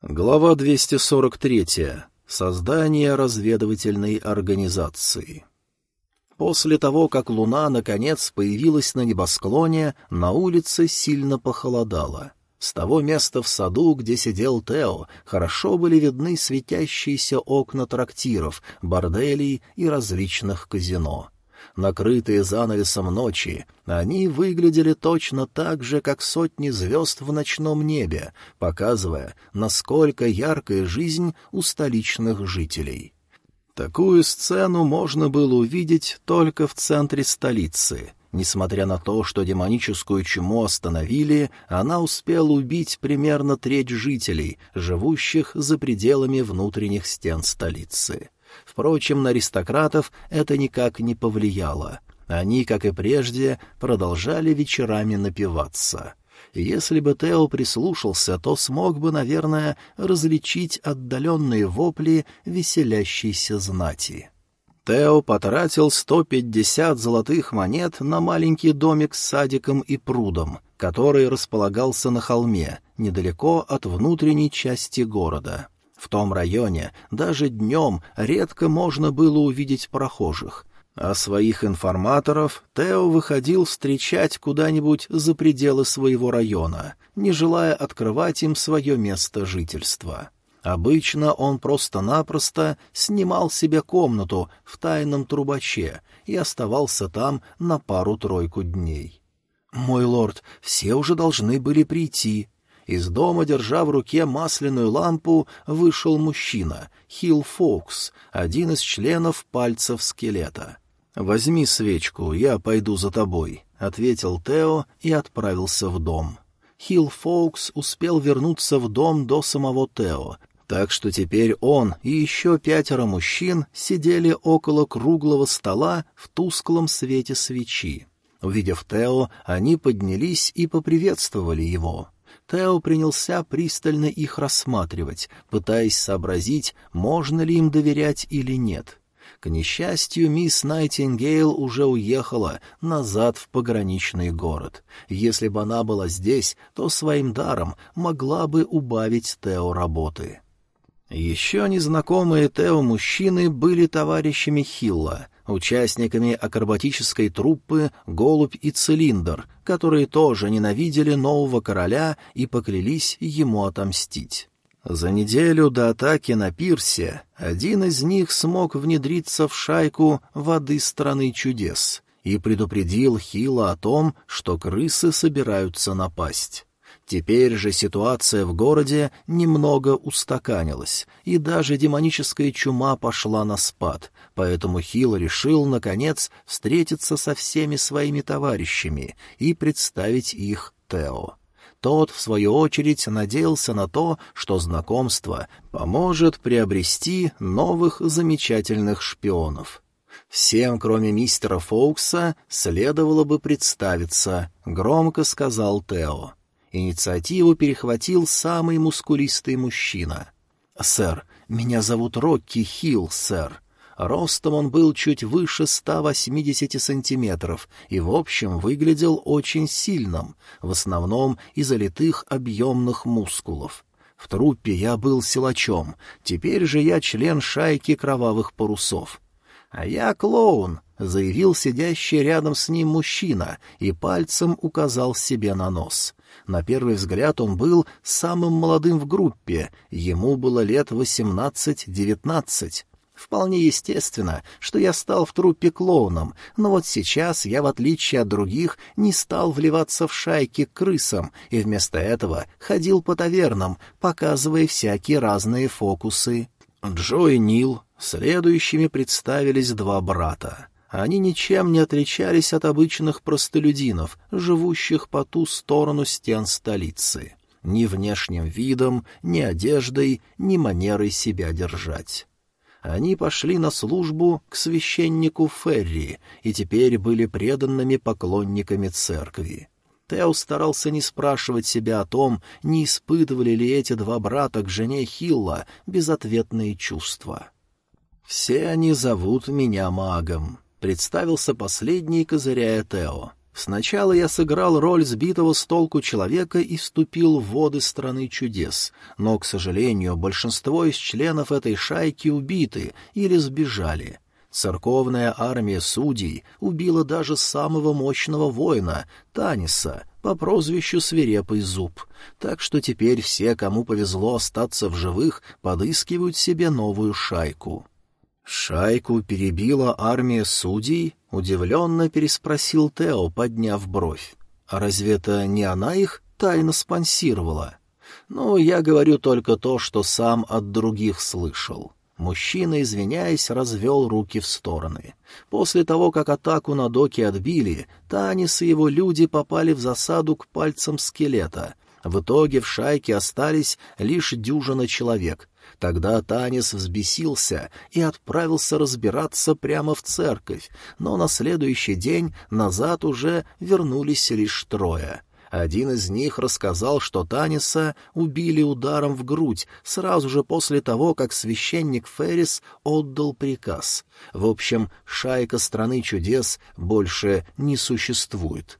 Глава 243. Создание разведывательной организации. После того, как луна, наконец, появилась на небосклоне, на улице сильно похолодало — с того места в саду, где сидел Тео, хорошо были видны светящиеся окна трактиров, борделей и различных казино. Накрытые занавесом ночи, они выглядели точно так же, как сотни звезд в ночном небе, показывая, насколько яркая жизнь у столичных жителей. Такую сцену можно было увидеть только в центре столицы — Несмотря на то, что демоническую чуму остановили, она успела убить примерно треть жителей, живущих за пределами внутренних стен столицы. Впрочем, на аристократов это никак не повлияло. Они, как и прежде, продолжали вечерами напиваться. Если бы Тео прислушался, то смог бы, наверное, различить отдаленные вопли веселящейся знати. Тео потратил 150 золотых монет на маленький домик с садиком и прудом, который располагался на холме, недалеко от внутренней части города. В том районе даже днем редко можно было увидеть прохожих. А своих информаторов Тео выходил встречать куда-нибудь за пределы своего района, не желая открывать им свое место жительства. Обычно он просто-напросто снимал себе комнату в тайном трубаче и оставался там на пару-тройку дней. «Мой лорд, все уже должны были прийти». Из дома, держа в руке масляную лампу, вышел мужчина, Хилл Фокс, один из членов пальцев скелета. «Возьми свечку, я пойду за тобой», — ответил Тео и отправился в дом. Хилл Фоукс успел вернуться в дом до самого Тео, так что теперь он и еще пятеро мужчин сидели около круглого стола в тусклом свете свечи. Увидев Тео, они поднялись и поприветствовали его. Тео принялся пристально их рассматривать, пытаясь сообразить, можно ли им доверять или нет. К несчастью, мисс Найтингейл уже уехала назад в пограничный город. Если бы она была здесь, то своим даром могла бы убавить Тео работы. Еще незнакомые Тео мужчины были товарищами Хилла, участниками акробатической труппы «Голубь и цилиндр», которые тоже ненавидели нового короля и поклялись ему отомстить. За неделю до атаки на пирсе один из них смог внедриться в шайку воды страны чудес и предупредил Хила о том, что крысы собираются напасть. Теперь же ситуация в городе немного устаканилась, и даже демоническая чума пошла на спад, поэтому Хил решил, наконец, встретиться со всеми своими товарищами и представить их Тео. Тот, в свою очередь, надеялся на то, что знакомство поможет приобрести новых замечательных шпионов. Всем, кроме мистера Фоукса, следовало бы представиться, — громко сказал Тео. Инициативу перехватил самый мускулистый мужчина. «Сэр, меня зовут Рокки Хилл, сэр». Ростом он был чуть выше 180 сантиметров и, в общем, выглядел очень сильным, в основном из-за литых объемных мускулов. В труппе я был силачом, теперь же я член шайки кровавых парусов. «А я клоун», — заявил сидящий рядом с ним мужчина и пальцем указал себе на нос. На первый взгляд он был самым молодым в группе, ему было лет восемнадцать-девятнадцать. Вполне естественно, что я стал в труппе клоуном, но вот сейчас я, в отличие от других, не стал вливаться в шайки к крысам и вместо этого ходил по тавернам, показывая всякие разные фокусы. Джо и Нил следующими представились два брата. Они ничем не отличались от обычных простолюдинов, живущих по ту сторону стен столицы. Ни внешним видом, ни одеждой, ни манерой себя держать. Они пошли на службу к священнику Ферри и теперь были преданными поклонниками церкви. Тео старался не спрашивать себя о том, не испытывали ли эти два брата к жене Хилла безответные чувства. «Все они зовут меня магом», Представился последний, козыряя Тео. Сначала я сыграл роль сбитого с толку человека и вступил в воды страны чудес, но, к сожалению, большинство из членов этой шайки убиты или сбежали. Церковная армия судей убила даже самого мощного воина, Таниса, по прозвищу Свирепый Зуб, так что теперь все, кому повезло остаться в живых, подыскивают себе новую шайку. «Шайку перебила армия судей?» — удивленно переспросил Тео, подняв бровь. «А разве это не она их тайно спонсировала?» «Ну, я говорю только то, что сам от других слышал». Мужчина, извиняясь, развел руки в стороны. После того, как атаку на доки отбили, Танис и его люди попали в засаду к пальцам скелета. В итоге в шайке остались лишь дюжина человек, Тогда Танис взбесился и отправился разбираться прямо в церковь, но на следующий день назад уже вернулись лишь трое. Один из них рассказал, что Таниса убили ударом в грудь сразу же после того, как священник Феррис отдал приказ. В общем, шайка страны чудес больше не существует.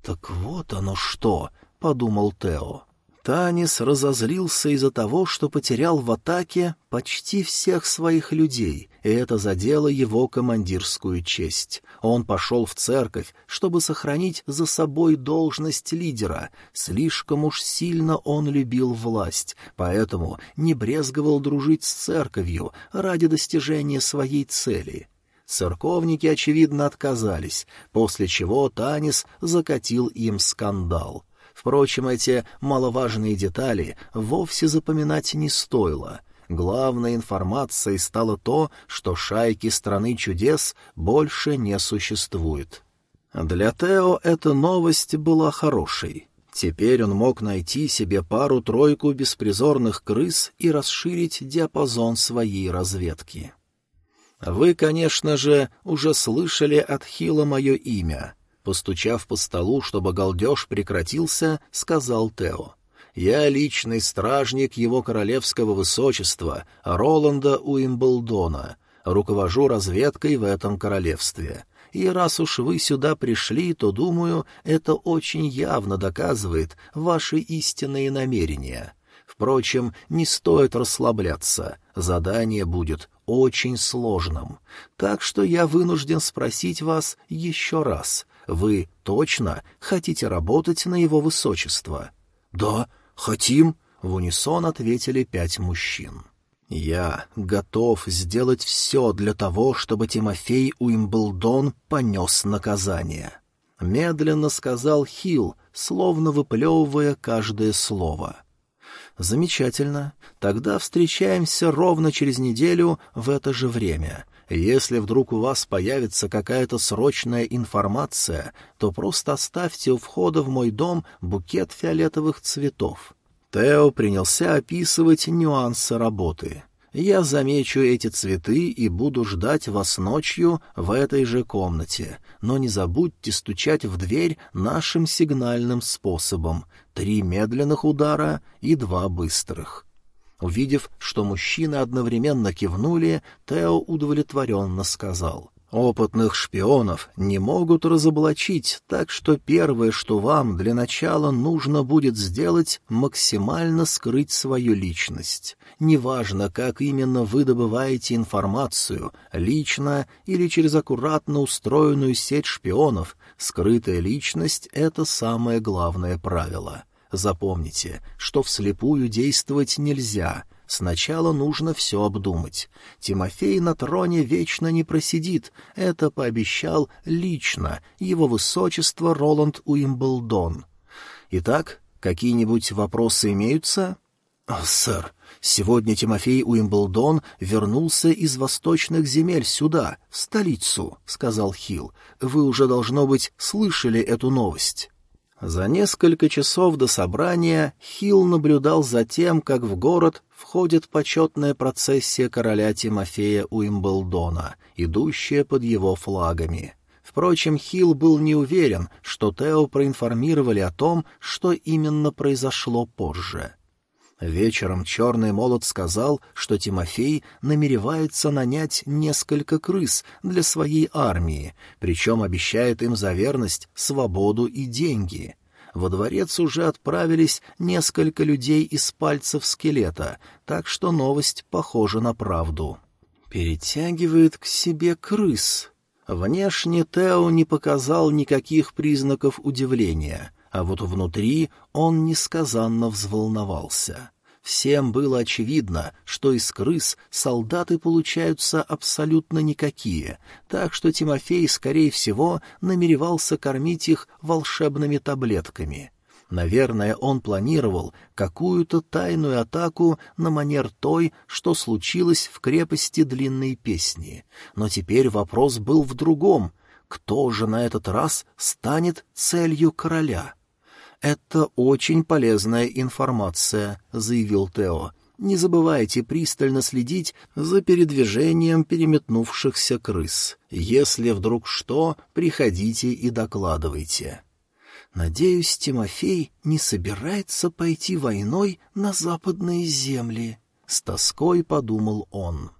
«Так вот оно что!» — подумал Тео. Танис разозлился из-за того, что потерял в атаке почти всех своих людей, и это задело его командирскую честь. Он пошел в церковь, чтобы сохранить за собой должность лидера. Слишком уж сильно он любил власть, поэтому не брезговал дружить с церковью ради достижения своей цели. Церковники, очевидно, отказались, после чего Танис закатил им скандал. Впрочем, эти маловажные детали вовсе запоминать не стоило — Главной информацией стало то, что шайки страны чудес больше не существует. Для Тео эта новость была хорошей. Теперь он мог найти себе пару-тройку беспризорных крыс и расширить диапазон своей разведки. «Вы, конечно же, уже слышали от Хила мое имя», — постучав по столу, чтобы галдеж прекратился, сказал Тео. Я личный стражник его королевского высочества, Роланда Уимблдона, руковожу разведкой в этом королевстве. И раз уж вы сюда пришли, то, думаю, это очень явно доказывает ваши истинные намерения. Впрочем, не стоит расслабляться, задание будет очень сложным. Так что я вынужден спросить вас еще раз. Вы точно хотите работать на его высочество? — Да, «Хотим», — в унисон ответили пять мужчин. «Я готов сделать все для того, чтобы Тимофей Уимблдон понес наказание», — медленно сказал Хилл, словно выплевывая каждое слово. «Замечательно. Тогда встречаемся ровно через неделю в это же время. Если вдруг у вас появится какая-то срочная информация, то просто оставьте у входа в мой дом букет фиолетовых цветов. Тео принялся описывать нюансы работы. Я замечу эти цветы и буду ждать вас ночью в этой же комнате. Но не забудьте стучать в дверь нашим сигнальным способом. Три медленных удара и два быстрых. Увидев, что мужчины одновременно кивнули, Тео удовлетворенно сказал. «Опытных шпионов не могут разоблачить, так что первое, что вам для начала нужно будет сделать, максимально скрыть свою личность. Неважно, как именно вы добываете информацию, лично или через аккуратно устроенную сеть шпионов, скрытая личность — это самое главное правило». Запомните, что вслепую действовать нельзя. Сначала нужно все обдумать. Тимофей на троне вечно не просидит. Это пообещал лично его высочество Роланд Уимблдон. Итак, какие-нибудь вопросы имеются? Сэр, сегодня Тимофей Уимблдон вернулся из восточных земель сюда, в столицу, — сказал Хилл. Вы уже, должно быть, слышали эту новость. За несколько часов до собрания Хилл наблюдал за тем, как в город входит почетная процессия короля Тимофея Уимблдона, идущая под его флагами. Впрочем, Хилл был не уверен, что Тео проинформировали о том, что именно произошло позже. Вечером черный молот сказал, что Тимофей намеревается нанять несколько крыс для своей армии, причем обещает им за верность свободу и деньги. Во дворец уже отправились несколько людей из пальцев скелета, так что новость похожа на правду. Перетягивает к себе крыс. Внешне Тео не показал никаких признаков удивления — а вот внутри он несказанно взволновался. Всем было очевидно, что из крыс солдаты получаются абсолютно никакие, так что Тимофей, скорее всего, намеревался кормить их волшебными таблетками. Наверное, он планировал какую-то тайную атаку на манер той, что случилось в крепости длинной песни. Но теперь вопрос был в другом — кто же на этот раз станет целью короля? «Это очень полезная информация», — заявил Тео. «Не забывайте пристально следить за передвижением переметнувшихся крыс. Если вдруг что, приходите и докладывайте». «Надеюсь, Тимофей не собирается пойти войной на западные земли», — с тоской подумал он.